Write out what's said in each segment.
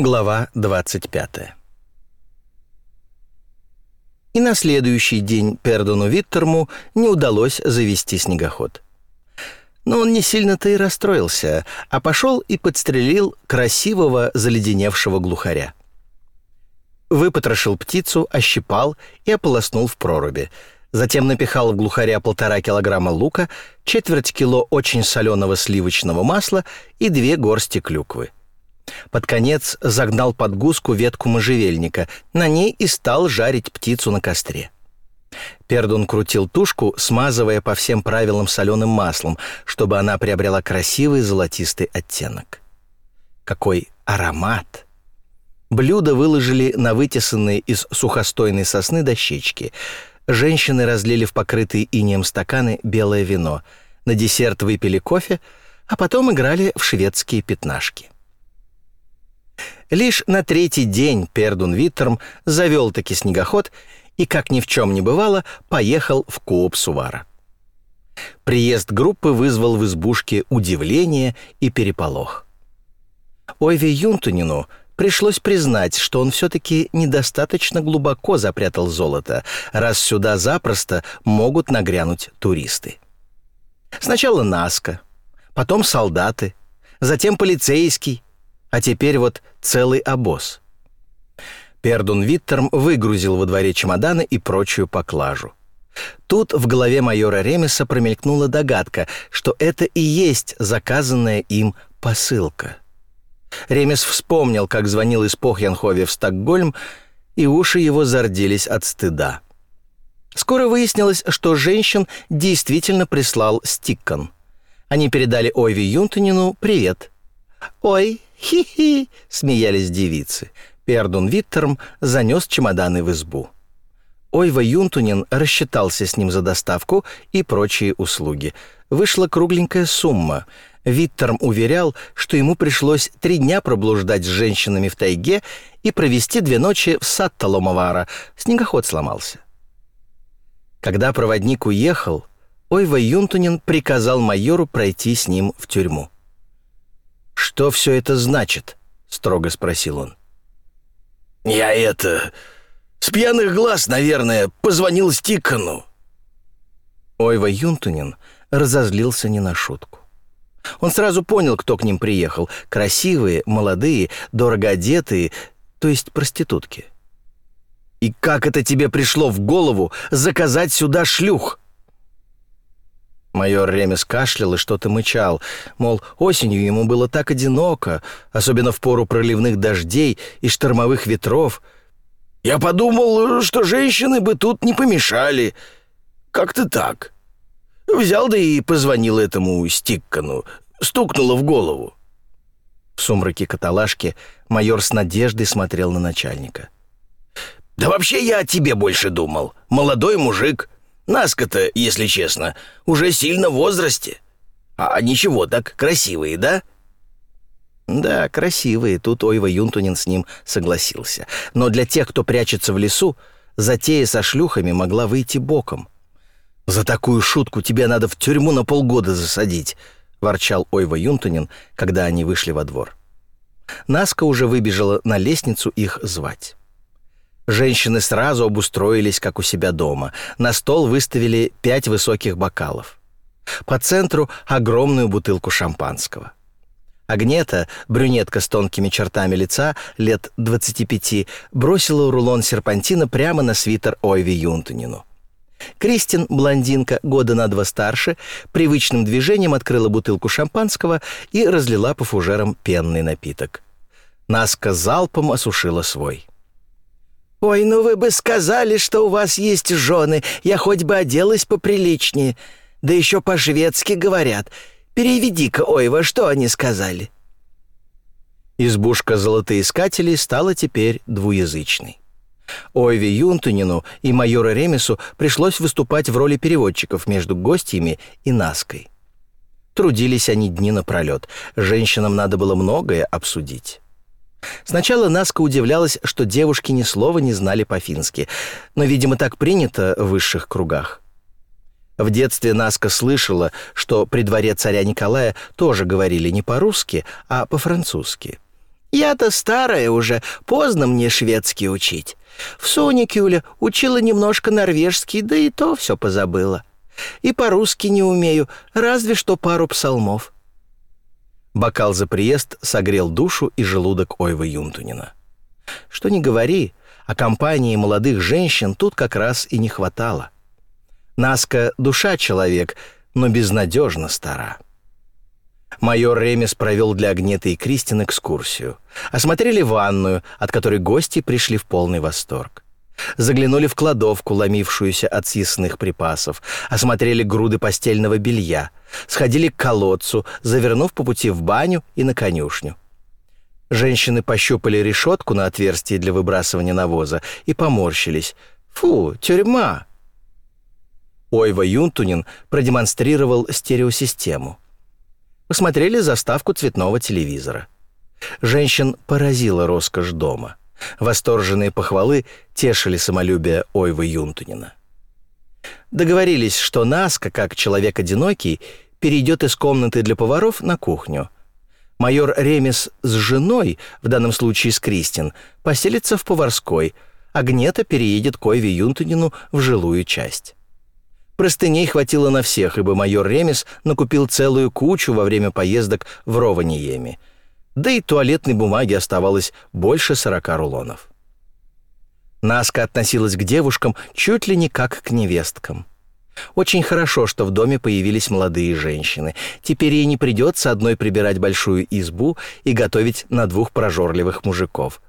Глава 25 И на следующий день Пердону Виттерму не удалось завести снегоход. Но он не сильно-то и расстроился, а пошел и подстрелил красивого заледеневшего глухаря. Выпотрошил птицу, ощипал и ополоснул в проруби. Затем напихал в глухаря полтора килограмма лука, четверть кило очень соленого сливочного масла и две горсти клюквы. Под конец загнал под гуску ветку можжевельника, на ней и стал жарить птицу на костре. Пердун крутил тушку, смазывая по всем правилам соленым маслом, чтобы она приобрела красивый золотистый оттенок. Какой аромат! Блюдо выложили на вытесанные из сухостойной сосны дощечки. Женщины разлили в покрытые инеем стаканы белое вино. На десерт выпили кофе, а потом играли в шведские пятнашки. Лишь на третий день Пердун Виттерм завел-таки снегоход и, как ни в чем не бывало, поехал в Куопсуваара. Приезд группы вызвал в избушке удивление и переполох. Ойве Юнтунену пришлось признать, что он все-таки недостаточно глубоко запрятал золото, раз сюда запросто могут нагрянуть туристы. Сначала Наска, потом солдаты, затем полицейский, а теперь вот целый обоз. Пердун Виттерм выгрузил во дворе чемоданы и прочую поклажу. Тут в голове майора Ремеса промелькнула догадка, что это и есть заказанная им посылка. Ремес вспомнил, как звонил из Похьянхове в Стокгольм, и уши его зарделись от стыда. Скоро выяснилось, что женщин действительно прислал Стиккон. Они передали Ойве Юнтонину привет. «Ой, «Хи-хи!» — смеялись девицы. Пердун Виттерм занес чемоданы в избу. Ойва Юнтунин рассчитался с ним за доставку и прочие услуги. Вышла кругленькая сумма. Виттерм уверял, что ему пришлось три дня проблуждать с женщинами в тайге и провести две ночи в сад Таломавара. Снегоход сломался. Когда проводник уехал, Ойва Юнтунин приказал майору пройти с ним в тюрьму. «Что все это значит?» — строго спросил он. «Я это... С пьяных глаз, наверное, позвонил Стикону». Ойва Юнтунин разозлился не на шутку. Он сразу понял, кто к ним приехал. Красивые, молодые, дорого одетые, то есть проститутки. «И как это тебе пришло в голову заказать сюда шлюх?» Майор Ремес кашлял и что-то мычал, мол, осенью ему было так одиноко, особенно в пору проливных дождей и штормовых ветров. «Я подумал, что женщины бы тут не помешали. Как-то так. Взял да и позвонил этому Стиккану, стукнуло в голову». В сумраке каталажки майор с надеждой смотрел на начальника. «Да вообще я о тебе больше думал. Молодой мужик». Наска-то, если честно, уже сильно в возрасте. А ничего, так красивые, да?» «Да, красивые», — тут Ойва Юнтунин с ним согласился. «Но для тех, кто прячется в лесу, затея со шлюхами могла выйти боком. За такую шутку тебе надо в тюрьму на полгода засадить», — ворчал Ойва Юнтунин, когда они вышли во двор. Наска уже выбежала на лестницу их звать. Женщины сразу обустроились, как у себя дома. На стол выставили пять высоких бокалов. По центру огромную бутылку шампанского. Агнета, брюнетка с тонкими чертами лица, лет 25, бросила рулон серпантина прямо на свитер Ойви Юнтунину. Кристин, блондинка, года на два старше, привычным движением открыла бутылку шампанского и разлила по фужерам пенный напиток. Наска залпом осушила свой. «Ой, ну вы бы сказали, что у вас есть жены, я хоть бы оделась поприличнее. Да еще по-шведски говорят. Переведи-ка, ой, во что они сказали?» Избушка золотоискателей стала теперь двуязычной. Ойве Юнтунину и майору Ремесу пришлось выступать в роли переводчиков между гостями и Наской. Трудились они дни напролет. Женщинам надо было многое обсудить. Сначала Наска удивлялась, что девушки ни слова не знали по-фински, но, видимо, так принято в высших кругах. В детстве Наска слышала, что при дворе царя Николая тоже говорили не по-русски, а по-французски. Я-то старая уже, поздно мне шведский учить. В Соникюле учила немножко норвежский, да и то все позабыла. И по-русски не умею, разве что пару псалмов». Бокал за приезд согрел душу и желудок Ойва Юнтунина. Что ни говори, а компании молодых женщин тут как раз и не хватало. Наска — душа человек, но безнадежно стара. Майор Ремес провел для Агнеты и Кристин экскурсию. Осмотрели ванную, от которой гости пришли в полный восторг. Заглянули в кладовку, ломившуюся от съестных припасов, осмотрели груды постельного белья, сходили к колодцу, завернув по пути в баню и на конюшню. Женщины пощупали решетку на отверстие для выбрасывания навоза и поморщились. «Фу, тюрьма!» Ойва Юнтунин продемонстрировал стереосистему. Посмотрели заставку цветного телевизора. Женщин поразила роскошь дома. Восторженные похвалы тешили самолюбие Ойвы Юнтунина. Договорились, что Наска, как человек одинокий, перейдет из комнаты для поваров на кухню. Майор Ремес с женой, в данном случае с Кристин, поселится в поварской, а Гнета переедет к Ойве Юнтунину в жилую часть. Простыней хватило на всех, ибо майор Ремес накупил целую кучу во время поездок в Рованиеми. Да и туалетной бумаги оставалось больше сорока рулонов. Наска относилась к девушкам чуть ли не как к невесткам. Очень хорошо, что в доме появились молодые женщины. Теперь ей не придется одной прибирать большую избу и готовить на двух прожорливых мужиков.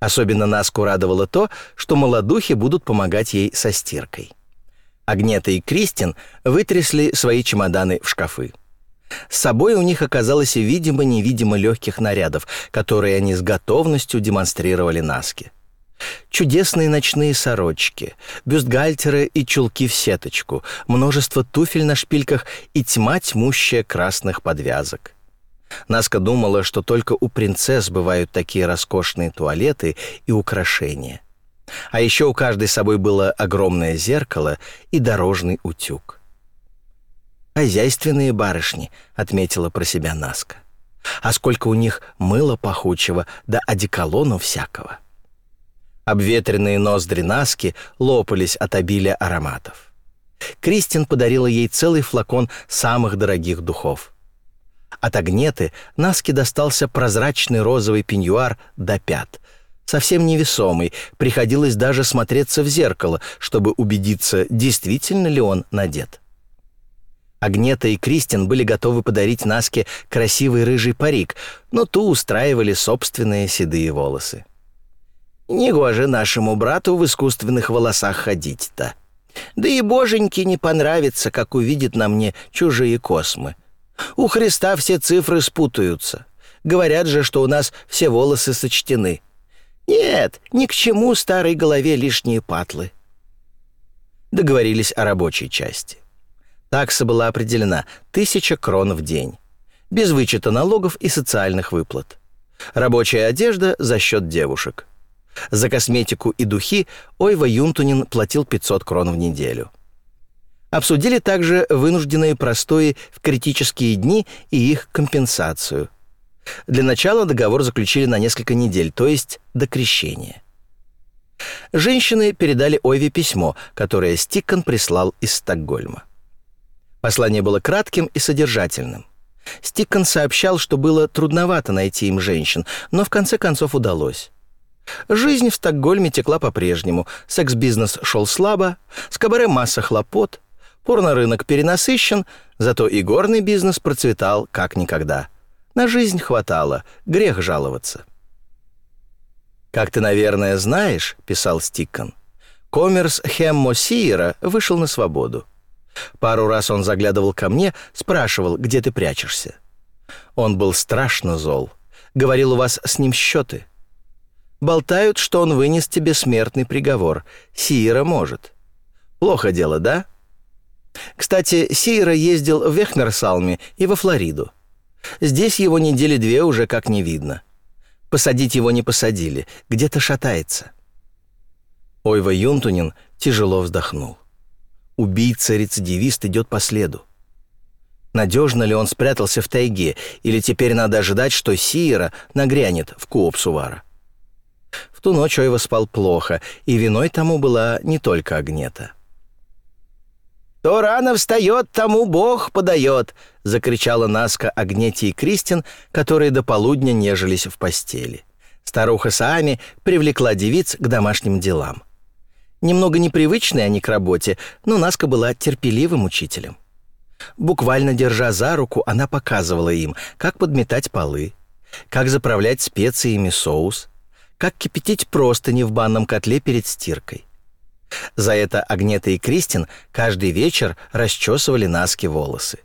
Особенно Наску радовало то, что молодухи будут помогать ей со стиркой. Агнета и Кристин вытрясли свои чемоданы в шкафы. С собой у них оказалось видимо-невидимо легких нарядов, которые они с готовностью демонстрировали Наске. Чудесные ночные сорочки, бюстгальтеры и чулки в сеточку, множество туфель на шпильках и тьма тьмущая красных подвязок. Наска думала, что только у принцесс бывают такие роскошные туалеты и украшения. А еще у каждой с собой было огромное зеркало и дорожный утюг. «Хозяйственные барышни», — отметила про себя Наска. «А сколько у них мыла пахучего, да одеколону всякого». Обветренные ноздри Наски лопались от обилия ароматов. Кристин подарила ей целый флакон самых дорогих духов. От Агнеты Наске достался прозрачный розовый пеньюар до пят — совсем невесомый, приходилось даже смотреться в зеркало, чтобы убедиться, действительно ли он надет. Агнета и Кристин были готовы подарить Наске красивый рыжий парик, но ту устраивали собственные седые волосы. «Негоже нашему брату в искусственных волосах ходить-то. Да и боженьке не понравится, как увидит на мне чужие космы. У Христа все цифры спутаются. Говорят же, что у нас все волосы сочтены. Нет, ни к чему старой голове лишние патлы. Договорились о рабочей части. Такса была определена — тысяча крон в день. Без вычета налогов и социальных выплат. Рабочая одежда за счет девушек. За косметику и духи Ойва Юнтунин платил 500 крон в неделю. Обсудили также вынужденные простои в критические дни и их компенсацию – для начала договор заключили на несколько недель, то есть до крещения. Женщины передали Ойве письмо, которое Стиккон прислал из Стокгольма. Послание было кратким и содержательным. Стиккон сообщал, что было трудновато найти им женщин, но в конце концов удалось. Жизнь в Стокгольме текла по-прежнему, секс-бизнес шел слабо, с кабаре масса хлопот, порно-рынок перенасыщен, зато и горный бизнес процветал как никогда – на жизнь хватало, грех жаловаться. «Как ты, наверное, знаешь», — писал Стиккон, коммерс Хеммо Сиера вышел на свободу. Пару раз он заглядывал ко мне, спрашивал, где ты прячешься. Он был страшно зол. Говорил, у вас с ним счеты. Болтают, что он вынес тебе смертный приговор. Сиера может. Плохо дело, да? Кстати, Сиера ездил в Вехнерсалме и во Флориду. Здесь его недели две уже как не видно. Посадить его не посадили, где-то шатается. Ойва Юнтунин тяжело вздохнул. Убийца-рецидивист идет по следу. Надежно ли он спрятался в тайге, или теперь надо ожидать, что Сиера нагрянет в Куопсувара? В ту ночь Ойва спал плохо, и виной тому была не только Агнета. «Кто рано встает, тому Бог подает!» — закричала Наска Агнете и Кристин, которые до полудня нежились в постели. Старуха Саами привлекла девиц к домашним делам. Немного непривычные они к работе, но Наска была терпеливым учителем. Буквально держа за руку, она показывала им, как подметать полы, как заправлять специями соус, как кипятить простыни в банном котле перед стиркой. За это Агнета и Кристин каждый вечер расчесывали Наске волосы.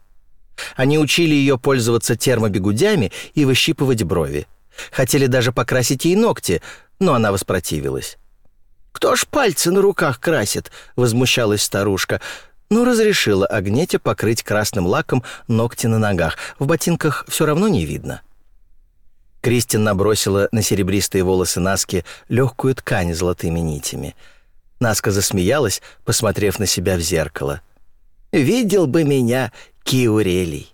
Они учили ее пользоваться термобегудями и выщипывать брови. Хотели даже покрасить ей ногти, но она воспротивилась. «Кто ж пальцы на руках красит?» — возмущалась старушка. Но разрешила Агнете покрыть красным лаком ногти на ногах. В ботинках все равно не видно. Кристин набросила на серебристые волосы Наски легкую ткань золотыми нитями. Наска засмеялась, посмотрев на себя в зеркало. «Видел бы меня Киурелий!»